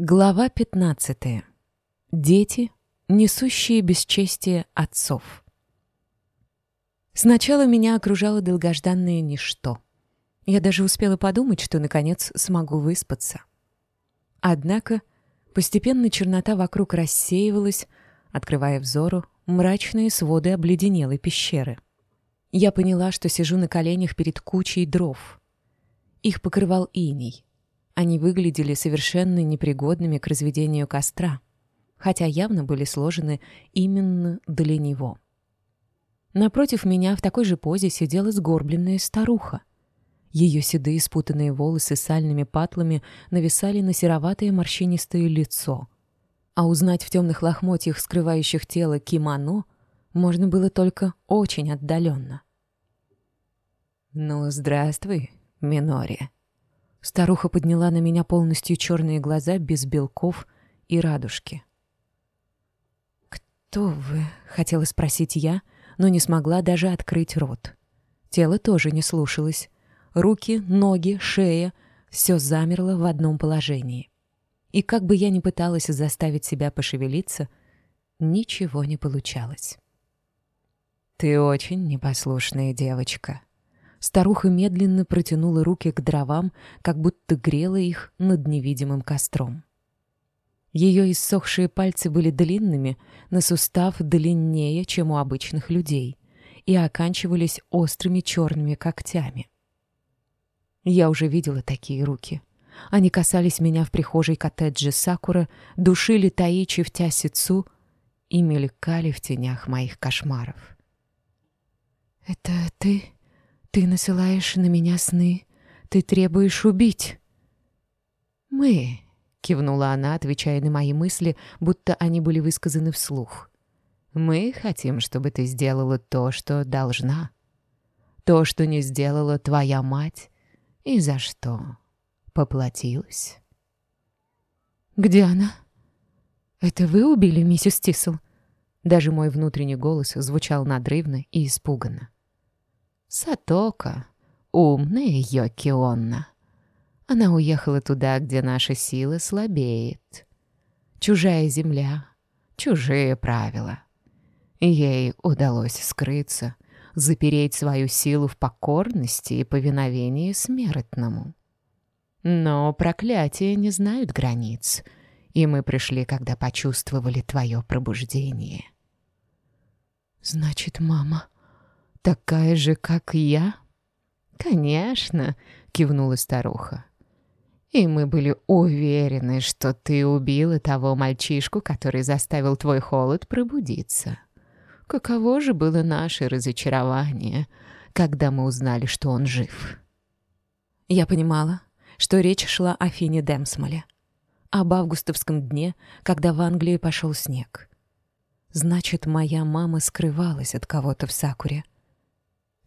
Глава 15. Дети, несущие бесчестие отцов. Сначала меня окружало долгожданное ничто. Я даже успела подумать, что, наконец, смогу выспаться. Однако постепенно чернота вокруг рассеивалась, открывая взору мрачные своды обледенелой пещеры. Я поняла, что сижу на коленях перед кучей дров. Их покрывал иней. Они выглядели совершенно непригодными к разведению костра, хотя явно были сложены именно для него. Напротив меня в такой же позе сидела сгорбленная старуха. Ее седые спутанные волосы с сальными патлами нависали на сероватое морщинистое лицо. А узнать в темных лохмотьях, скрывающих тело, кимоно можно было только очень отдаленно. «Ну, здравствуй, Минори», Старуха подняла на меня полностью черные глаза без белков и радужки. «Кто вы?» — хотела спросить я, но не смогла даже открыть рот. Тело тоже не слушалось. Руки, ноги, шея — все замерло в одном положении. И как бы я ни пыталась заставить себя пошевелиться, ничего не получалось. «Ты очень непослушная девочка», Старуха медленно протянула руки к дровам, как будто грела их над невидимым костром. Ее иссохшие пальцы были длинными, на сустав длиннее, чем у обычных людей, и оканчивались острыми черными когтями. Я уже видела такие руки. Они касались меня в прихожей коттеджа Сакура, душили Таичи в Тясицу и мелькали в тенях моих кошмаров. «Это ты?» Ты насылаешь на меня сны, ты требуешь убить. Мы, кивнула она, отвечая на мои мысли, будто они были высказаны вслух. Мы хотим, чтобы ты сделала то, что должна. То, что не сделала твоя мать, и за что поплатилась. Где она? Это вы убили миссис Тисел? Даже мой внутренний голос звучал надрывно и испуганно. Сатока, умная Йокионна. Она уехала туда, где наша сила слабеет. Чужая земля, чужие правила. Ей удалось скрыться, запереть свою силу в покорности и повиновении смертному. Но проклятия не знают границ, и мы пришли, когда почувствовали твое пробуждение. «Значит, мама...» такая же, как я?» «Конечно», — кивнула старуха. «И мы были уверены, что ты убила того мальчишку, который заставил твой холод пробудиться. Каково же было наше разочарование, когда мы узнали, что он жив?» Я понимала, что речь шла о Фине Демсмоле, об августовском дне, когда в Англии пошел снег. Значит, моя мама скрывалась от кого-то в Сакуре —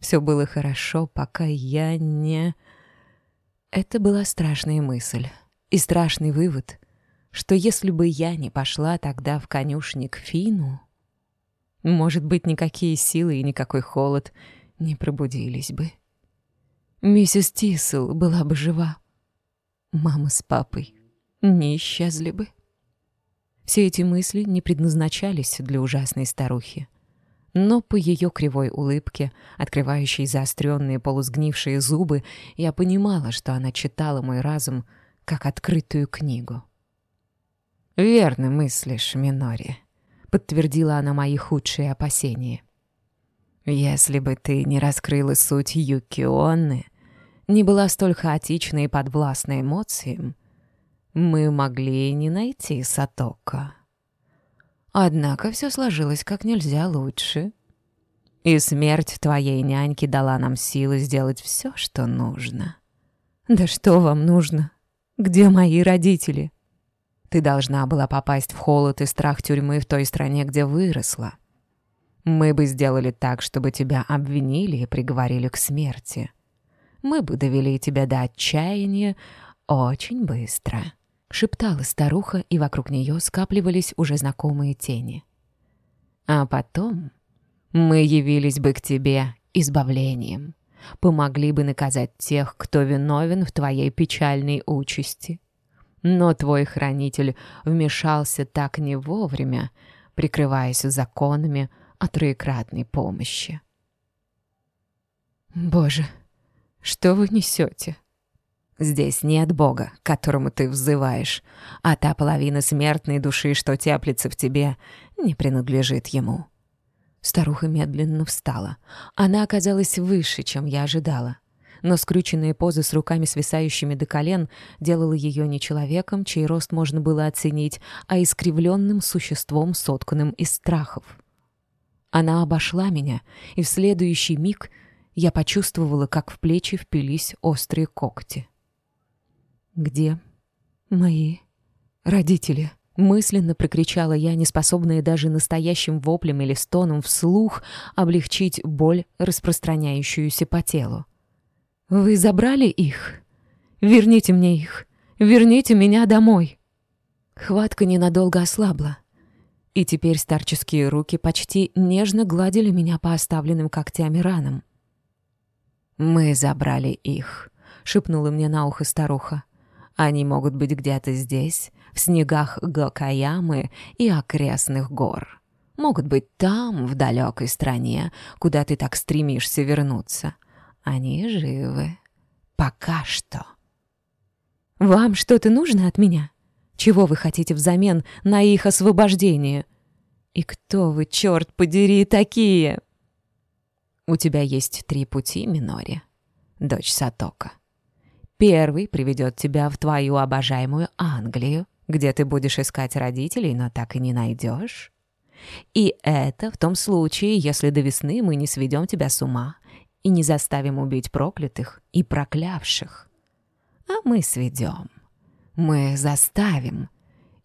все было хорошо, пока я не... Это была страшная мысль и страшный вывод, что если бы я не пошла тогда в конюшник Фину, может быть, никакие силы и никакой холод не пробудились бы. Миссис Тисел была бы жива. Мама с папой не исчезли бы. Все эти мысли не предназначались для ужасной старухи но по ее кривой улыбке, открывающей заостренные полусгнившие зубы, я понимала, что она читала мой разум как открытую книгу. «Верно мыслишь, Минори», — подтвердила она мои худшие опасения. «Если бы ты не раскрыла суть Юкионны, не была столь хаотичной и подвластной эмоциям, мы могли не найти Сатока». Однако все сложилось как нельзя лучше. И смерть твоей няньки дала нам силы сделать все, что нужно. Да что вам нужно? Где мои родители? Ты должна была попасть в холод и страх тюрьмы в той стране, где выросла. Мы бы сделали так, чтобы тебя обвинили и приговорили к смерти. Мы бы довели тебя до отчаяния очень быстро шептала старуха, и вокруг нее скапливались уже знакомые тени. А потом мы явились бы к тебе избавлением, помогли бы наказать тех, кто виновен в твоей печальной участи. Но твой хранитель вмешался так не вовремя, прикрываясь законами о троекратной помощи. «Боже, что вы несете?» Здесь нет Бога, к которому ты взываешь, а та половина смертной души, что теплится в тебе, не принадлежит ему». Старуха медленно встала. Она оказалась выше, чем я ожидала. Но скрюченная поза с руками, свисающими до колен, делала ее не человеком, чей рост можно было оценить, а искривленным существом, сотканным из страхов. Она обошла меня, и в следующий миг я почувствовала, как в плечи впились острые когти. «Где мои родители?» Мысленно прокричала я, неспособная даже настоящим воплем или стоном вслух облегчить боль, распространяющуюся по телу. «Вы забрали их? Верните мне их! Верните меня домой!» Хватка ненадолго ослабла, и теперь старческие руки почти нежно гладили меня по оставленным когтями ранам. «Мы забрали их», — шепнула мне на ухо старуха. Они могут быть где-то здесь, в снегах Гокаямы и окрестных гор. Могут быть там, в далекой стране, куда ты так стремишься вернуться. Они живы. Пока что. Вам что-то нужно от меня? Чего вы хотите взамен на их освобождение? И кто вы, черт подери, такие? У тебя есть три пути, Минори, дочь Сатока. Первый приведет тебя в твою обожаемую Англию, где ты будешь искать родителей, но так и не найдешь. И это в том случае, если до весны мы не сведем тебя с ума и не заставим убить проклятых и проклявших. А мы сведем. Мы заставим.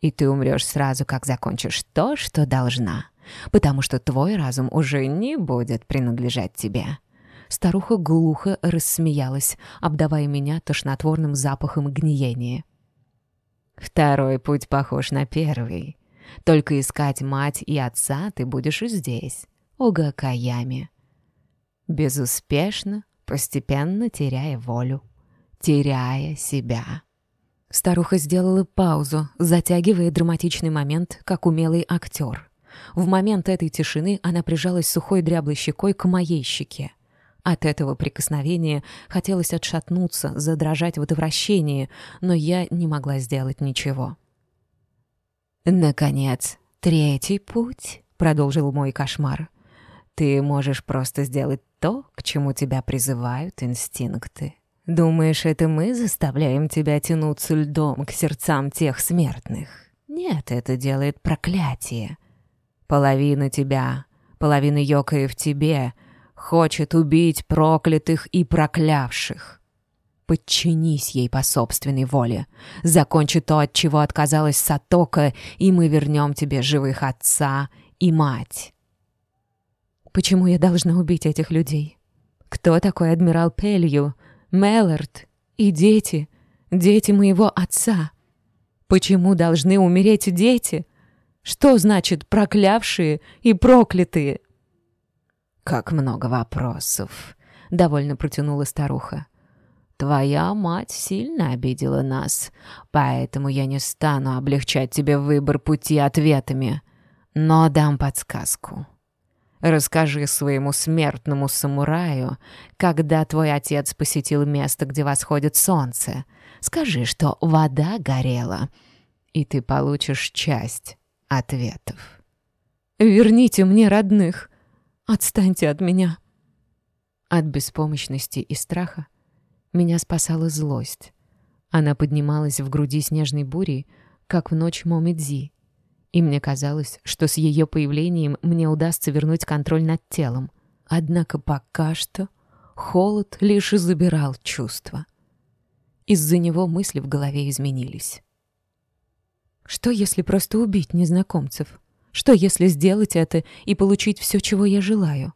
И ты умрешь сразу, как закончишь то, что должна, потому что твой разум уже не будет принадлежать тебе. Старуха глухо рассмеялась, обдавая меня тошнотворным запахом гниения. «Второй путь похож на первый. Только искать мать и отца ты будешь и здесь, у Гакаями. Безуспешно, постепенно теряя волю, теряя себя». Старуха сделала паузу, затягивая драматичный момент, как умелый актер. В момент этой тишины она прижалась сухой дряблой щекой к моей щеке. От этого прикосновения хотелось отшатнуться, задрожать в отвращении, но я не могла сделать ничего. «Наконец, третий путь», — продолжил мой кошмар. «Ты можешь просто сделать то, к чему тебя призывают инстинкты. Думаешь, это мы заставляем тебя тянуться льдом к сердцам тех смертных? Нет, это делает проклятие. Половина тебя, половина Йокая в тебе — хочет убить проклятых и проклявших. Подчинись ей по собственной воле. Закончи то, от чего отказалась Сатока, и мы вернем тебе живых отца и мать. Почему я должна убить этих людей? Кто такой адмирал Пелью, Меллард и дети, дети моего отца? Почему должны умереть дети? Что значит проклявшие и проклятые? «Как много вопросов!» — довольно протянула старуха. «Твоя мать сильно обидела нас, поэтому я не стану облегчать тебе выбор пути ответами, но дам подсказку. Расскажи своему смертному самураю, когда твой отец посетил место, где восходит солнце. Скажи, что вода горела, и ты получишь часть ответов». «Верните мне родных!» Отстаньте от меня!» От беспомощности и страха меня спасала злость. Она поднималась в груди снежной бури, как в ночь Момидзи, и мне казалось, что с ее появлением мне удастся вернуть контроль над телом. Однако пока что холод лишь и забирал чувства. Из-за него мысли в голове изменились. Что, если просто убить незнакомцев? Что, если сделать это и получить все, чего я желаю?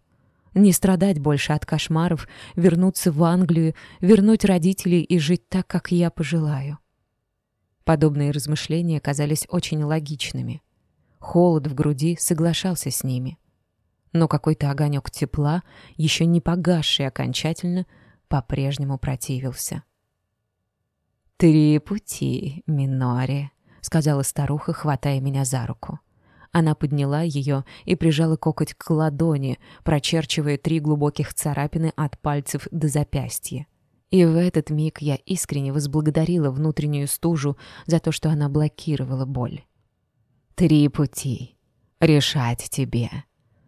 Не страдать больше от кошмаров, вернуться в Англию, вернуть родителей и жить так, как я пожелаю. Подобные размышления казались очень логичными. Холод в груди соглашался с ними. Но какой-то огонек тепла, еще не погасший окончательно, по-прежнему противился. «Три пути, Минори», — сказала старуха, хватая меня за руку. Она подняла ее и прижала коготь к ладони, прочерчивая три глубоких царапины от пальцев до запястья. И в этот миг я искренне возблагодарила внутреннюю стужу за то, что она блокировала боль. «Три пути. Решать тебе.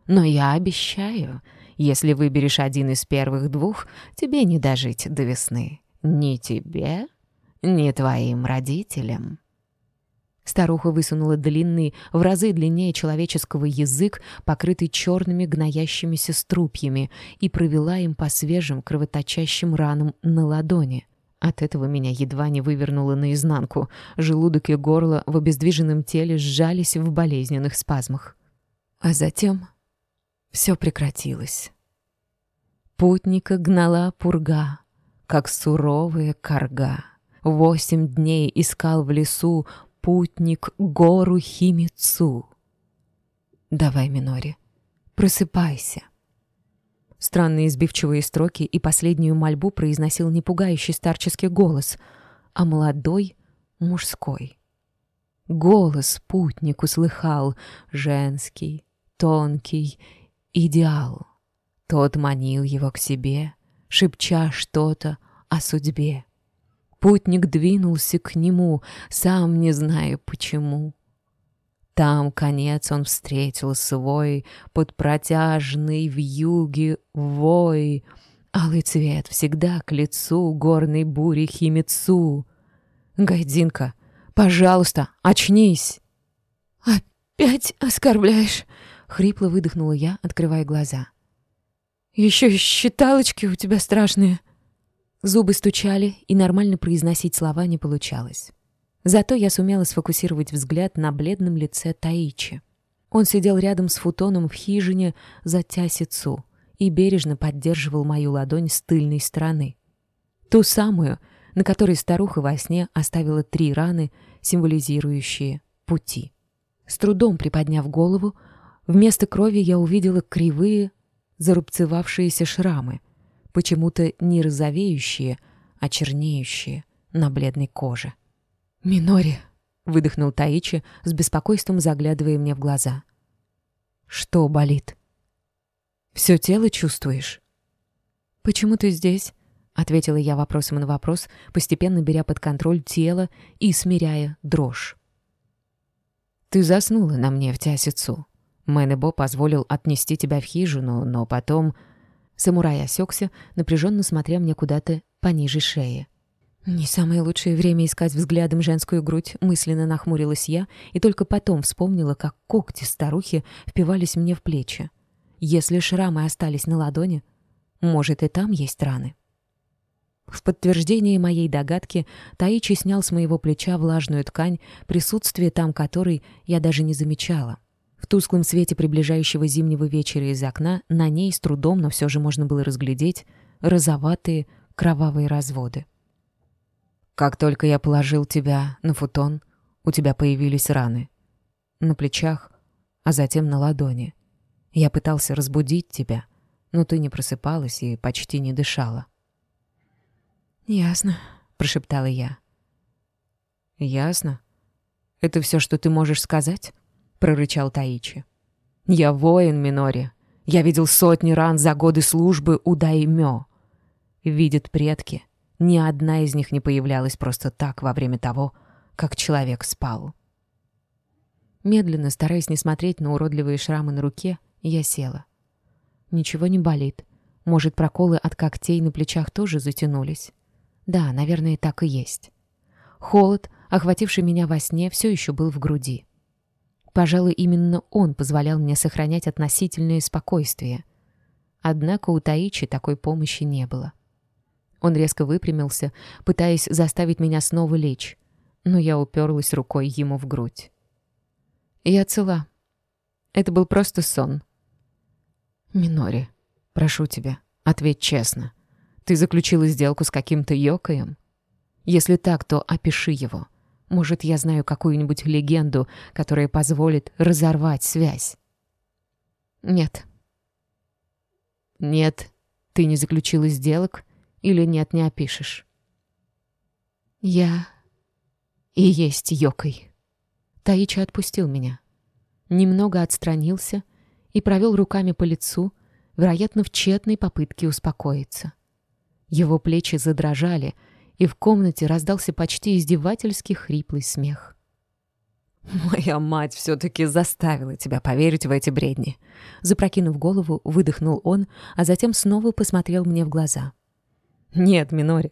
Но я обещаю, если выберешь один из первых двух, тебе не дожить до весны. Ни тебе, ни твоим родителям». Старуха высунула длинный, в разы длиннее человеческого язык, покрытый черными гноящимися струпьями, и провела им по свежим кровоточащим ранам на ладони. От этого меня едва не вывернуло наизнанку. Желудок и горло в обездвиженном теле сжались в болезненных спазмах. А затем все прекратилось. Путника гнала пурга, как суровая корга. Восемь дней искал в лесу путник гору Химицу. Давай, Минори, просыпайся. Странные избивчивые строки и последнюю мольбу произносил не пугающий старческий голос, а молодой мужской. Голос путник услыхал, женский, тонкий, идеал. Тот манил его к себе, шепча что-то о судьбе. Путник двинулся к нему, сам не зная почему. Там конец он встретил свой, под протяжный в юге вой. Алый цвет всегда к лицу горной бури химицу. Гайдинка, пожалуйста, очнись. «Опять оскорбляешь?» — хрипло выдохнула я, открывая глаза. «Еще и считалочки у тебя страшные». Зубы стучали, и нормально произносить слова не получалось. Зато я сумела сфокусировать взгляд на бледном лице Таичи. Он сидел рядом с футоном в хижине за тясицу и бережно поддерживал мою ладонь с тыльной стороны. Ту самую, на которой старуха во сне оставила три раны, символизирующие пути. С трудом приподняв голову, вместо крови я увидела кривые, зарубцевавшиеся шрамы — почему-то не розовеющие, а чернеющие на бледной коже. «Минори!» — выдохнул Таичи, с беспокойством заглядывая мне в глаза. «Что болит?» «Все тело чувствуешь?» «Почему ты здесь?» — ответила я вопросом на вопрос, постепенно беря под контроль тело и смиряя дрожь. «Ты заснула на мне в Тясицу. Мэнэбо позволил отнести тебя в хижину, но потом Самурай осекся, напряженно смотря мне куда-то пониже шеи. «Не самое лучшее время искать взглядом женскую грудь», мысленно нахмурилась я и только потом вспомнила, как когти старухи впивались мне в плечи. Если шрамы остались на ладони, может, и там есть раны. В подтверждение моей догадки Таичи снял с моего плеча влажную ткань, присутствие там которой я даже не замечала. В тусклом свете приближающего зимнего вечера из окна на ней с трудом, но все же можно было разглядеть розоватые кровавые разводы. «Как только я положил тебя на футон, у тебя появились раны. На плечах, а затем на ладони. Я пытался разбудить тебя, но ты не просыпалась и почти не дышала». «Ясно», — прошептала я. «Ясно? Это все, что ты можешь сказать?» Прорычал Таичи. «Я воин, Минори. Я видел сотни ран за годы службы у Даймё. Видят предки. Ни одна из них не появлялась просто так во время того, как человек спал». Медленно, стараясь не смотреть на уродливые шрамы на руке, я села. Ничего не болит. Может, проколы от когтей на плечах тоже затянулись? Да, наверное, так и есть. Холод, охвативший меня во сне, все еще был в груди. Пожалуй, именно он позволял мне сохранять относительное спокойствие. Однако у Таичи такой помощи не было. Он резко выпрямился, пытаясь заставить меня снова лечь, но я уперлась рукой ему в грудь. «Я цела. Это был просто сон». «Минори, прошу тебя, ответь честно. Ты заключила сделку с каким-то Йокаем? Если так, то опиши его. Может, я знаю какую-нибудь легенду, которая позволит разорвать связь? Нет. Нет, ты не заключила сделок или нет, не опишешь. Я и есть Йокой. Таичи отпустил меня. Немного отстранился и провел руками по лицу, вероятно, в тщетной попытке успокоиться. Его плечи задрожали, и в комнате раздался почти издевательский хриплый смех. «Моя мать все-таки заставила тебя поверить в эти бредни!» Запрокинув голову, выдохнул он, а затем снова посмотрел мне в глаза. «Нет, Минори,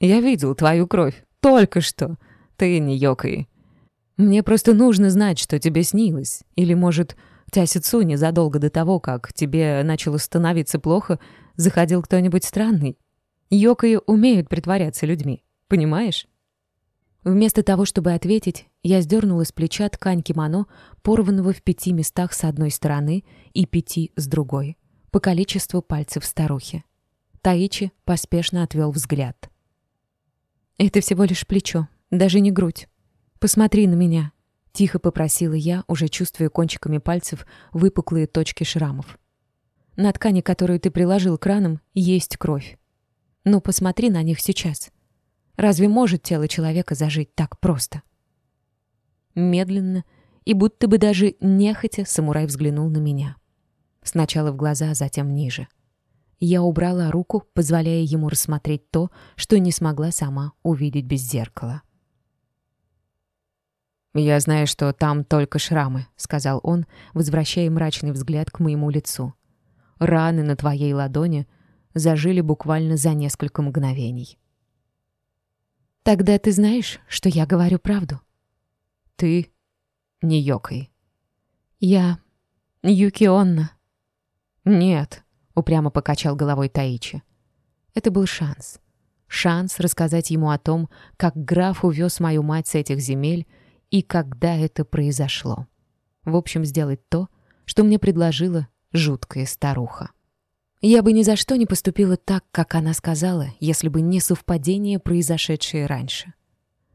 я видел твою кровь. Только что. Ты не ёкай. Мне просто нужно знать, что тебе снилось. Или, может, Тясицу незадолго до того, как тебе начало становиться плохо, заходил кто-нибудь странный. Йокаи умеют притворяться людьми, понимаешь? Вместо того, чтобы ответить, я сдернула с плеча ткань кимоно, порванного в пяти местах с одной стороны и пяти с другой, по количеству пальцев старухи. Таичи поспешно отвел взгляд. «Это всего лишь плечо, даже не грудь. Посмотри на меня», — тихо попросила я, уже чувствуя кончиками пальцев выпуклые точки шрамов. «На ткани, которую ты приложил к ранам, есть кровь. Ну, посмотри на них сейчас. Разве может тело человека зажить так просто? Медленно и будто бы даже нехотя самурай взглянул на меня. Сначала в глаза, а затем ниже. Я убрала руку, позволяя ему рассмотреть то, что не смогла сама увидеть без зеркала. «Я знаю, что там только шрамы», — сказал он, возвращая мрачный взгляд к моему лицу. «Раны на твоей ладони зажили буквально за несколько мгновений. «Тогда ты знаешь, что я говорю правду?» «Ты не Йокой». «Я Юкионна». «Нет», — упрямо покачал головой Таичи. Это был шанс. Шанс рассказать ему о том, как граф увез мою мать с этих земель и когда это произошло. В общем, сделать то, что мне предложила жуткая старуха. Я бы ни за что не поступила так, как она сказала, если бы не совпадение, произошедшее раньше.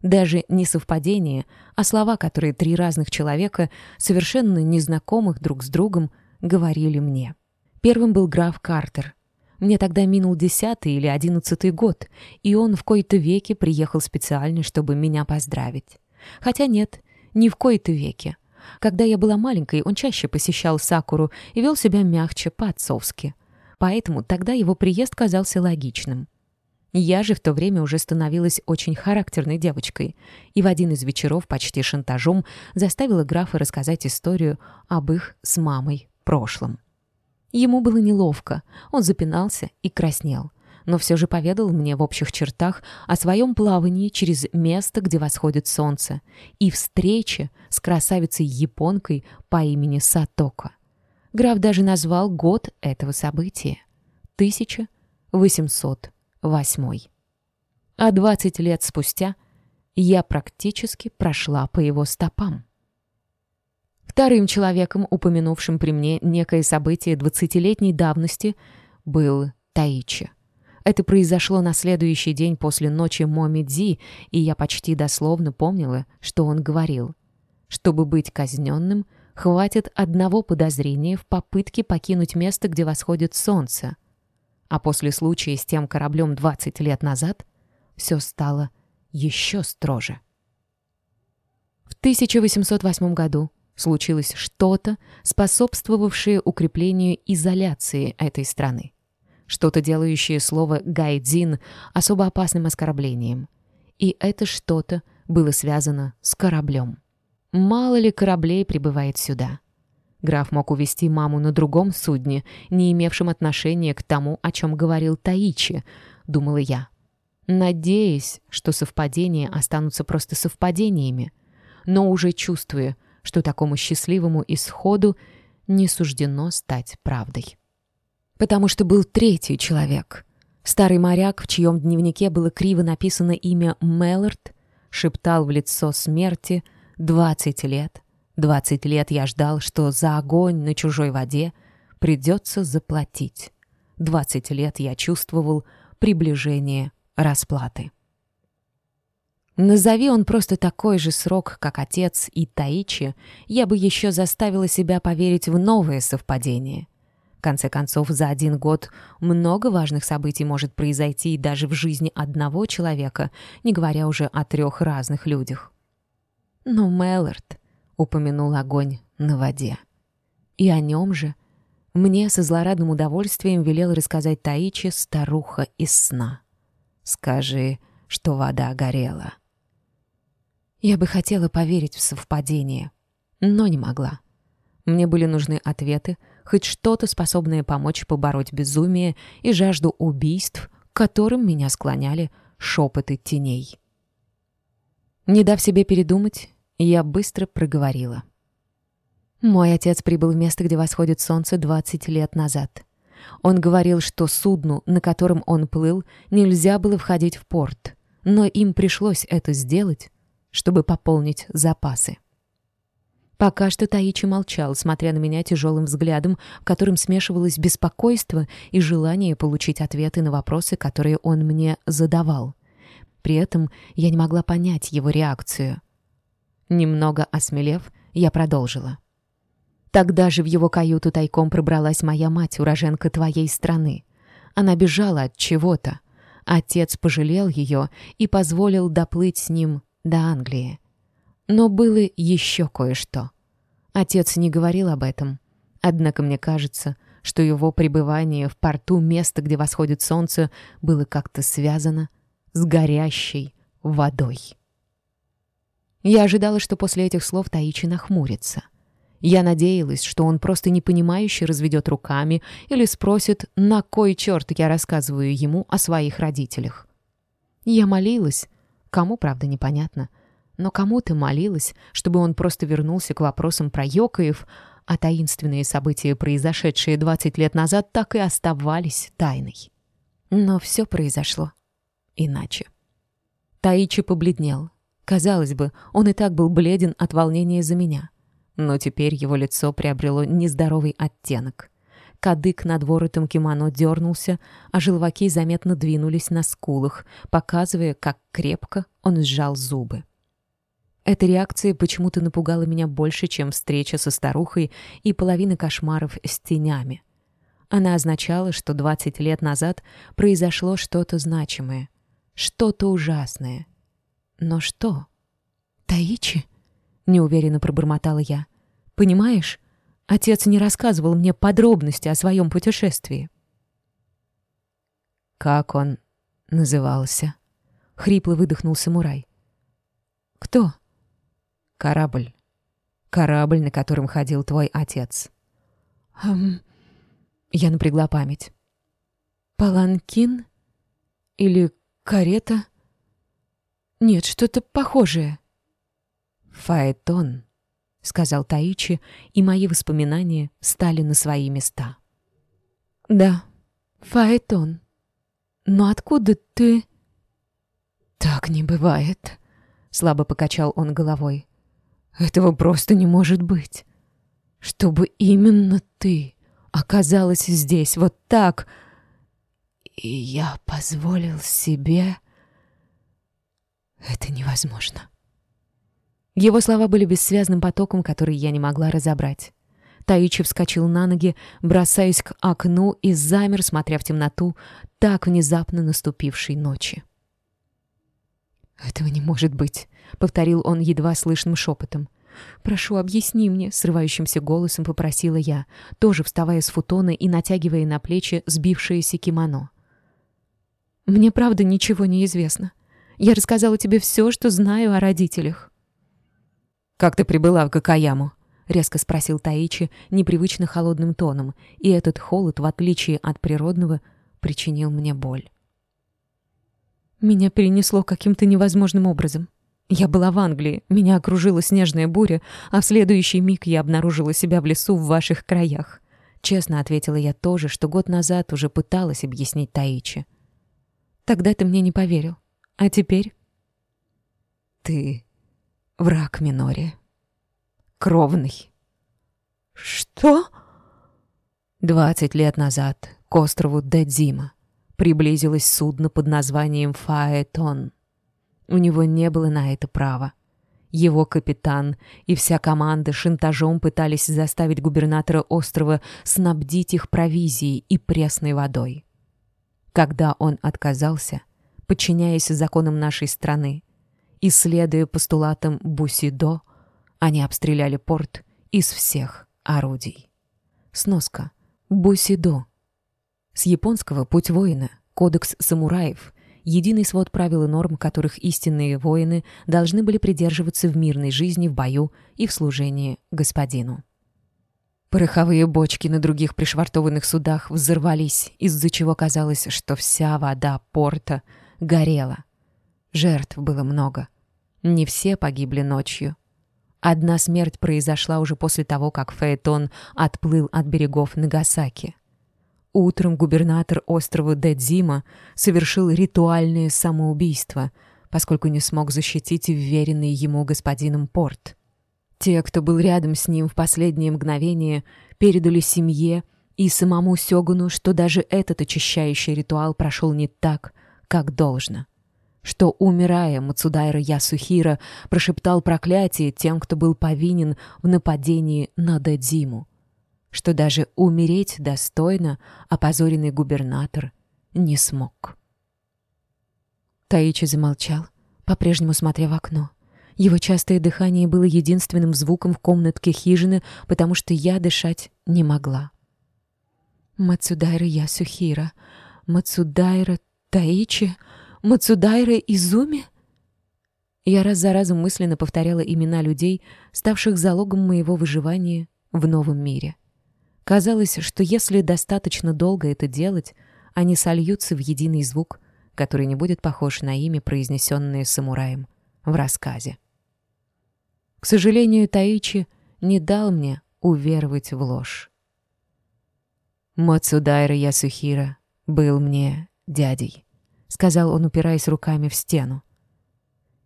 Даже не совпадение, а слова, которые три разных человека, совершенно незнакомых друг с другом, говорили мне. Первым был граф Картер. Мне тогда минул десятый или одиннадцатый год, и он в кои-то веке приехал специально, чтобы меня поздравить. Хотя нет, не в кои-то веке. Когда я была маленькой, он чаще посещал Сакуру и вел себя мягче, по-отцовски поэтому тогда его приезд казался логичным. Я же в то время уже становилась очень характерной девочкой и в один из вечеров почти шантажом заставила графа рассказать историю об их с мамой прошлом. Ему было неловко, он запинался и краснел, но все же поведал мне в общих чертах о своем плавании через место, где восходит солнце, и встрече с красавицей-японкой по имени Сатока. Граф даже назвал год этого события — 1808. А 20 лет спустя я практически прошла по его стопам. Вторым человеком, упомянувшим при мне некое событие двадцатилетней давности, был Таичи. Это произошло на следующий день после ночи Момидзи, и я почти дословно помнила, что он говорил. Чтобы быть казненным — Хватит одного подозрения в попытке покинуть место, где восходит солнце. А после случая с тем кораблем 20 лет назад все стало еще строже. В 1808 году случилось что-то, способствовавшее укреплению изоляции этой страны. Что-то, делающее слово «гайдзин» особо опасным оскорблением. И это что-то было связано с кораблем. Мало ли кораблей прибывает сюда. Граф мог увезти маму на другом судне, не имевшем отношения к тому, о чем говорил Таичи, думала я. Надеясь, что совпадения останутся просто совпадениями, но уже чувствуя, что такому счастливому исходу не суждено стать правдой. Потому что был третий человек. Старый моряк, в чьем дневнике было криво написано имя Меллард, шептал в лицо смерти — Двадцать лет. Двадцать лет я ждал, что за огонь на чужой воде придется заплатить. Двадцать лет я чувствовал приближение расплаты. Назови он просто такой же срок, как отец и Таичи, я бы еще заставила себя поверить в новое совпадение. В конце концов, за один год много важных событий может произойти даже в жизни одного человека, не говоря уже о трех разных людях. Но Меллард упомянул огонь на воде. И о нем же мне со злорадным удовольствием велел рассказать Таичи старуха из сна. «Скажи, что вода горела». Я бы хотела поверить в совпадение, но не могла. Мне были нужны ответы, хоть что-то способное помочь побороть безумие и жажду убийств, к которым меня склоняли шепоты теней. Не дав себе передумать, я быстро проговорила. Мой отец прибыл в место, где восходит солнце 20 лет назад. Он говорил, что судну, на котором он плыл, нельзя было входить в порт, но им пришлось это сделать, чтобы пополнить запасы. Пока что Таичи молчал, смотря на меня тяжелым взглядом, в котором смешивалось беспокойство и желание получить ответы на вопросы, которые он мне задавал. При этом я не могла понять его реакцию. Немного осмелев, я продолжила. Тогда же в его каюту тайком пробралась моя мать, уроженка твоей страны. Она бежала от чего-то. Отец пожалел ее и позволил доплыть с ним до Англии. Но было еще кое-что. Отец не говорил об этом. Однако мне кажется, что его пребывание в порту места, где восходит солнце, было как-то связано с горящей водой. Я ожидала, что после этих слов Таичи нахмурится. Я надеялась, что он просто непонимающе разведет руками или спросит, на кой черт я рассказываю ему о своих родителях. Я молилась, кому, правда, непонятно, но кому ты молилась, чтобы он просто вернулся к вопросам про Йокаев, а таинственные события, произошедшие 20 лет назад, так и оставались тайной. Но все произошло иначе. Таичи побледнел. Казалось бы, он и так был бледен от волнения за меня — но теперь его лицо приобрело нездоровый оттенок. Кадык над воротом кимоно дернулся, а желваки заметно двинулись на скулах, показывая, как крепко он сжал зубы. Эта реакция почему-то напугала меня больше, чем встреча со старухой и половина кошмаров с тенями. Она означала, что 20 лет назад произошло что-то значимое, что-то ужасное. Но что? Таичи? — неуверенно пробормотала я. «Понимаешь, отец не рассказывал мне подробности о своем путешествии». «Как он назывался?» — хрипло выдохнул самурай. «Кто?» «Корабль. Корабль, на котором ходил твой отец». «Эм...» Я напрягла память. «Паланкин? Или карета?» «Нет, что-то похожее». «Фаэтон», — сказал Таичи, и мои воспоминания стали на свои места. «Да, Фаэтон. Но откуда ты...» «Так не бывает», — слабо покачал он головой. «Этого просто не может быть. Чтобы именно ты оказалась здесь вот так...» И я позволил себе... Это невозможно. Его слова были бессвязным потоком, который я не могла разобрать. Таичи вскочил на ноги, бросаясь к окну и замер, смотря в темноту так внезапно наступившей ночи. «Этого не может быть», — повторил он едва слышным шепотом. «Прошу, объясни мне», — срывающимся голосом попросила я, тоже вставая с футона и натягивая на плечи сбившееся кимоно. «Мне правда ничего не известно. Я рассказала тебе все, что знаю о родителях». «Как ты прибыла в Какаяму?» — резко спросил Таичи непривычно холодным тоном, и этот холод, в отличие от природного, причинил мне боль. Меня перенесло каким-то невозможным образом. Я была в Англии, меня окружила снежная буря, а в следующий миг я обнаружила себя в лесу в ваших краях. Честно ответила я тоже, что год назад уже пыталась объяснить Таичи. Тогда ты мне не поверил. А теперь? Ты Враг Минори. Кровный. Что? Двадцать лет назад к острову Дедзима приблизилось судно под названием Фаэтон. У него не было на это права. его капитан и вся команда шантажом пытались заставить губернатора острова снабдить их провизией и пресной водой. Когда он отказался, подчиняясь законам нашей страны, и следуя постулатам Бусидо, они обстреляли порт из всех орудий. Сноска. Бусидо. С японского «Путь воина», кодекс самураев, единый свод правил и норм, которых истинные воины должны были придерживаться в мирной жизни, в бою и в служении господину. Пороховые бочки на других пришвартованных судах взорвались, из-за чего казалось, что вся вода порта горела. Жертв было много. Не все погибли ночью. Одна смерть произошла уже после того, как Фейтон отплыл от берегов Нагасаки. Утром губернатор острова Дэдзима совершил ритуальное самоубийство, поскольку не смог защитить вверенный ему господином порт. Те, кто был рядом с ним в последние мгновения, передали семье и самому Сёгуну, что даже этот очищающий ритуал прошел не так, как должно. Что, умирая, Мацудайра Ясухира прошептал проклятие тем, кто был повинен в нападении на Дэдзиму что даже умереть достойно опозоренный губернатор не смог. Таичи замолчал, по-прежнему смотря в окно. Его частое дыхание было единственным звуком в комнатке хижины, потому что я дышать не могла. Мацудайра Ясухира, Мацудайра Таичи, Мацудайра Изуми? Я раз за разом мысленно повторяла имена людей, ставших залогом моего выживания в новом мире. Казалось, что если достаточно долго это делать, они сольются в единый звук, который не будет похож на имя, произнесенное самураем в рассказе. К сожалению, Таичи не дал мне уверовать в ложь. «Мацудайра Ясухира был мне дядей», — сказал он, упираясь руками в стену.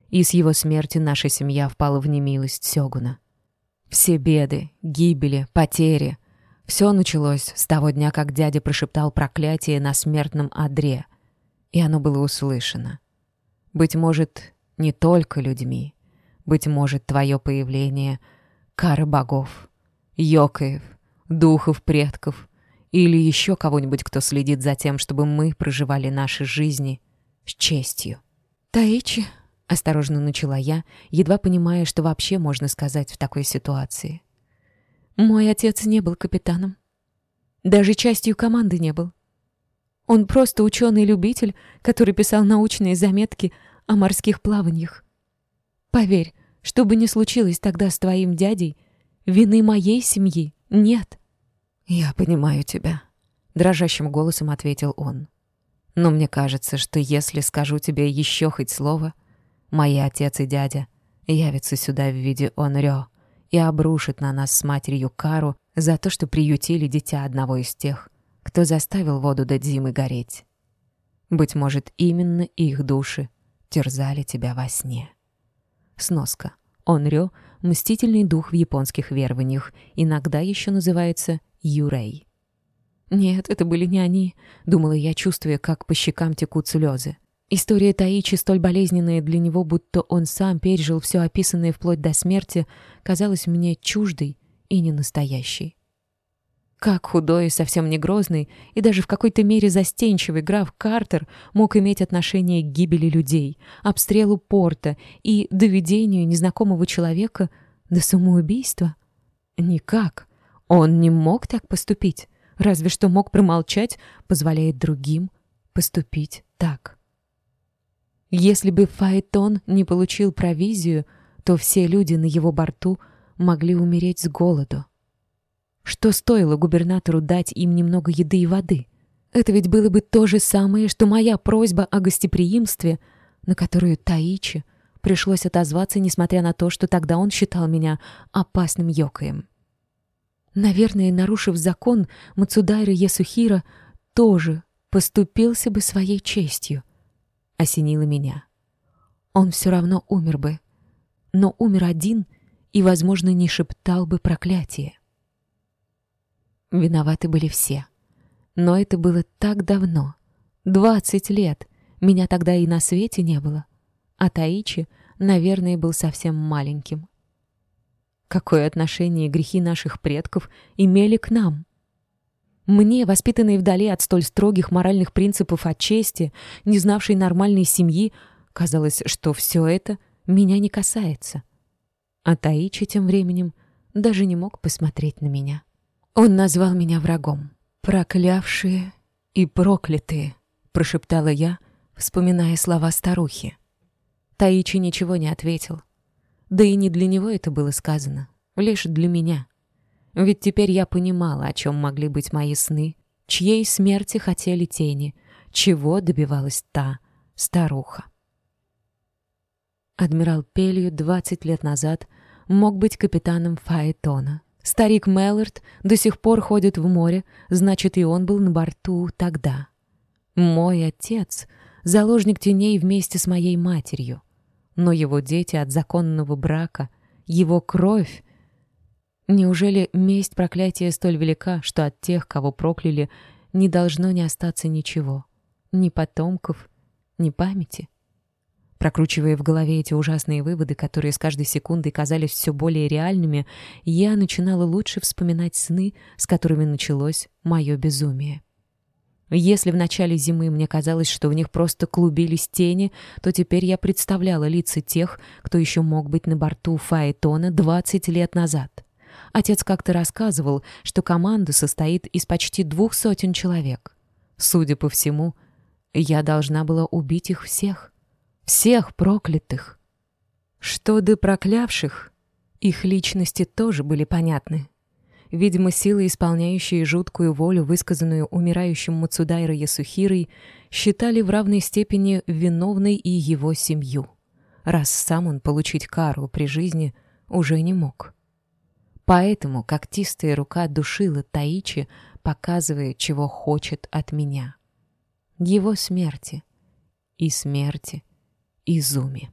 И с его смерти наша семья впала в немилость Сёгуна. Все беды, гибели, потери — все началось с того дня, как дядя прошептал проклятие на смертном одре, и оно было услышано. Быть может, не только людьми, быть может, твое появление — кара богов, йокаев, духов предков или еще кого-нибудь, кто следит за тем, чтобы мы проживали наши жизни с честью. «Таичи», — осторожно начала я, едва понимая, что вообще можно сказать в такой ситуации. Мой отец не был капитаном. Даже частью команды не был. Он просто ученый-любитель, который писал научные заметки о морских плаваниях. Поверь, что бы ни случилось тогда с твоим дядей, вины моей семьи нет. «Я понимаю тебя», — дрожащим голосом ответил он. «Но мне кажется, что если скажу тебе еще хоть слово, мои отец и дядя явятся сюда в виде онрё и обрушит на нас с матерью кару за то, что приютили дитя одного из тех, кто заставил воду до зимы гореть. Быть может, именно их души терзали тебя во сне. Сноска. Онрё — мстительный дух в японских верованиях, иногда еще называется Юрей. «Нет, это были не они», — думала я, чувствуя, как по щекам текут слезы. История Таичи, столь болезненная для него, будто он сам пережил все описанное вплоть до смерти, казалась мне чуждой и ненастоящей. Как худой совсем не грозный, и даже в какой-то мере застенчивый граф Картер мог иметь отношение к гибели людей, обстрелу порта и доведению незнакомого человека до самоубийства? Никак. Он не мог так поступить, разве что мог промолчать, позволяя другим поступить так. Если бы Фаэтон не получил провизию, то все люди на его борту могли умереть с голоду. Что стоило губернатору дать им немного еды и воды? Это ведь было бы то же самое, что моя просьба о гостеприимстве, на которую Таичи пришлось отозваться, несмотря на то, что тогда он считал меня опасным йокаем. Наверное, нарушив закон, Мацудайра Ясухира тоже поступился бы своей честью — осенило меня. Он все равно умер бы, но умер один и, возможно, не шептал бы проклятие. Виноваты были все. Но это было так давно. Двадцать лет. Меня тогда и на свете не было. А Таичи наверное, был совсем маленьким. Какое отношение грехи наших предков имели к нам? Мне, воспитанной вдали от столь строгих моральных принципов от чести, не знавшей нормальной семьи, казалось, что все это меня не касается. А Таичи тем временем даже не мог посмотреть на меня. Он назвал меня врагом. «Проклявшие и проклятые», — прошептала я, вспоминая слова старухи. Таичи ничего не ответил. Да и не для него это было сказано, лишь для меня. Ведь теперь я понимала, о чем могли быть мои сны, чьей смерти хотели тени, чего добивалась та старуха. Адмирал Пелью 20 лет назад мог быть капитаном Фаэтона. Старик Меллард до сих пор ходит в море, значит, и он был на борту тогда. Мой отец — заложник теней вместе с моей матерью но его дети от законного брака, его кровь. Неужели месть проклятия столь велика, что от тех, кого прокляли, не должно не остаться ничего? Ни потомков, ни памяти? Прокручивая в голове эти ужасные выводы, которые с каждой секундой казались все более реальными, я начинала лучше вспоминать сны, с которыми началось мое безумие. Если в начале зимы мне казалось, что в них просто клубились тени, то теперь я представляла лица тех, кто еще мог быть на борту Фаэтона 20 лет назад. Отец как-то рассказывал, что команда состоит из почти двух сотен человек. Судя по всему, я должна была убить их всех. Всех проклятых. Что до проклявших, их личности тоже были понятны. Видимо, силы, исполняющие жуткую волю, высказанную умирающим Мацудайро Ясухирой, считали в равной степени виновной и его семью, раз сам он получить кару при жизни уже не мог. Поэтому когтистая рука душила Таичи, показывая, чего хочет от меня. Его смерти и смерти Изуми.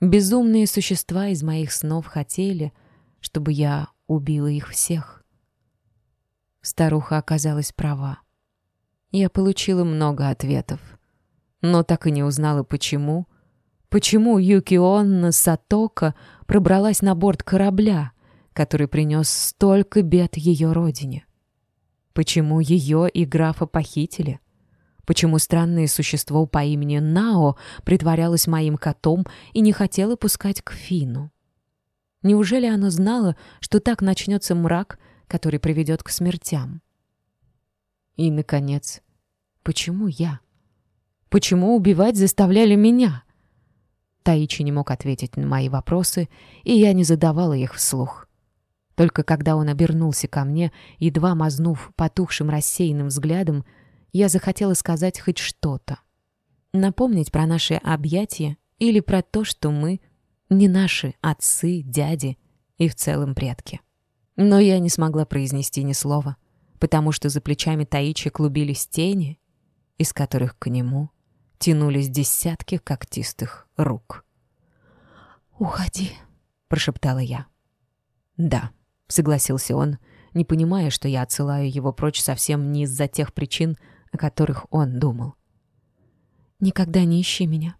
Безумные существа из моих снов хотели, чтобы я убила их всех. Старуха оказалась права. Я получила много ответов, но так и не узнала, почему. Почему Юкионна Сатока пробралась на борт корабля, который принес столько бед ее родине? Почему ее и графа похитили? Почему странное существо по имени Нао притворялось моим котом и не хотело пускать к Фину? Неужели оно знало, что так начнется мрак, который приведет к смертям? И, наконец, почему я? Почему убивать заставляли меня? Таичи не мог ответить на мои вопросы, и я не задавала их вслух. Только когда он обернулся ко мне, едва мазнув потухшим рассеянным взглядом, я захотела сказать хоть что-то. Напомнить про наши объятия или про то, что мы не наши отцы, дяди и в целом предки. Но я не смогла произнести ни слова, потому что за плечами Таичи клубились тени, из которых к нему тянулись десятки когтистых рук. «Уходи», — прошептала я. «Да», — согласился он, не понимая, что я отсылаю его прочь совсем не из-за тех причин, о которых он думал. «Никогда не ищи меня.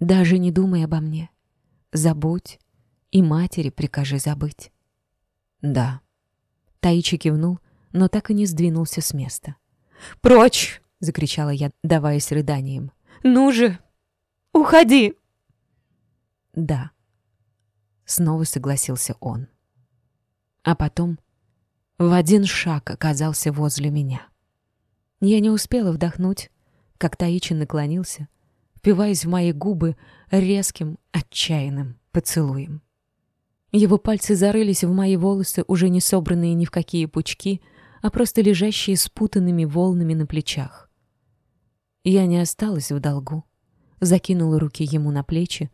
Даже не думай обо мне забудь, и матери прикажи забыть». «Да». Таичи кивнул, но так и не сдвинулся с места. «Прочь!» — закричала я, даваясь рыданием. «Ну же! Уходи!» «Да». Снова согласился он. А потом в один шаг оказался возле меня. Я не успела вдохнуть, как Таичи наклонился, впиваясь в мои губы резким, отчаянным поцелуем. Его пальцы зарылись в мои волосы, уже не собранные ни в какие пучки, а просто лежащие спутанными волнами на плечах. Я не осталась в долгу. Закинула руки ему на плечи,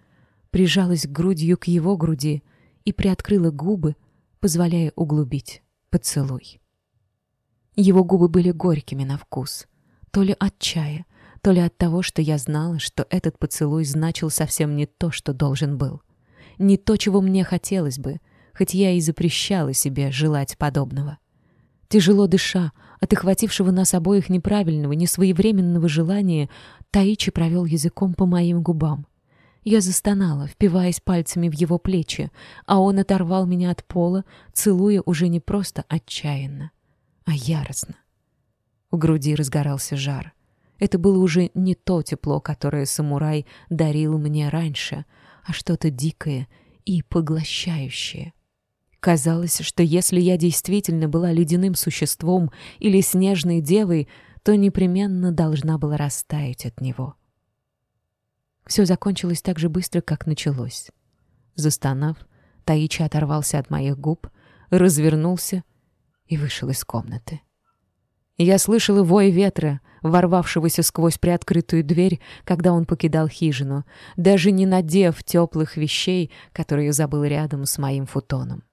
прижалась грудью к его груди и приоткрыла губы, позволяя углубить поцелуй. Его губы были горькими на вкус, то ли от чая, то ли от того, что я знала, что этот поцелуй значил совсем не то, что должен был. Не то, чего мне хотелось бы, хоть я и запрещала себе желать подобного. Тяжело дыша, от охватившего нас обоих неправильного, несвоевременного желания, Таичи провел языком по моим губам. Я застонала, впиваясь пальцами в его плечи, а он оторвал меня от пола, целуя уже не просто отчаянно, а яростно. В груди разгорался жар. Это было уже не то тепло, которое самурай дарил мне раньше, а что-то дикое и поглощающее. Казалось, что если я действительно была ледяным существом или снежной девой, то непременно должна была растаять от него. Все закончилось так же быстро, как началось. Застонав, Таичи оторвался от моих губ, развернулся и вышел из комнаты. Я слышала вой ветра, ворвавшегося сквозь приоткрытую дверь, когда он покидал хижину, даже не надев теплых вещей, которые забыл рядом с моим футоном.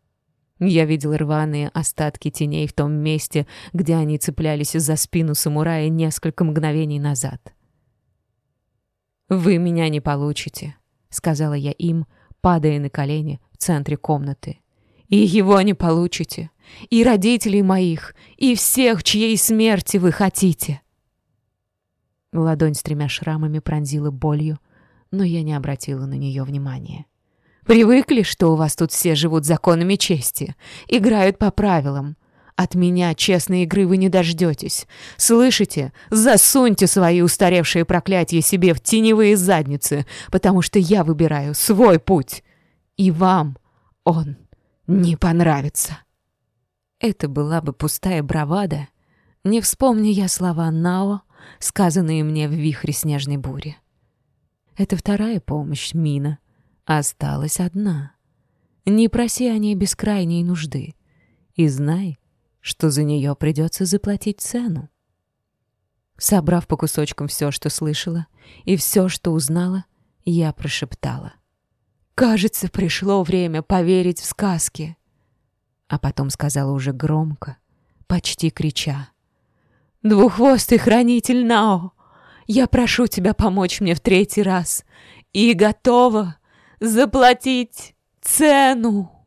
Я видел рваные остатки теней в том месте, где они цеплялись за спину самурая несколько мгновений назад. «Вы меня не получите», — сказала я им, падая на колени в центре комнаты. «И его не получите, и родителей моих, и всех, чьей смерти вы хотите». Ладонь с тремя шрамами пронзила болью, но я не обратила на нее внимания. Привыкли, что у вас тут все живут законами чести, играют по правилам. От меня честной игры вы не дождетесь. Слышите? Засуньте свои устаревшие проклятия себе в теневые задницы, потому что я выбираю свой путь. И вам он не понравится. Это была бы пустая бравада, не вспомни я слова Нао, сказанные мне в вихре снежной бури. Это вторая помощь, Мина — Осталась одна. Не проси о ней без крайней нужды. И знай, что за нее придется заплатить цену. Собрав по кусочкам все, что слышала, и все, что узнала, я прошептала. «Кажется, пришло время поверить в сказки». А потом сказала уже громко, почти крича. «Двуххвостый хранитель Нао, я прошу тебя помочь мне в третий раз и готова заплатить цену.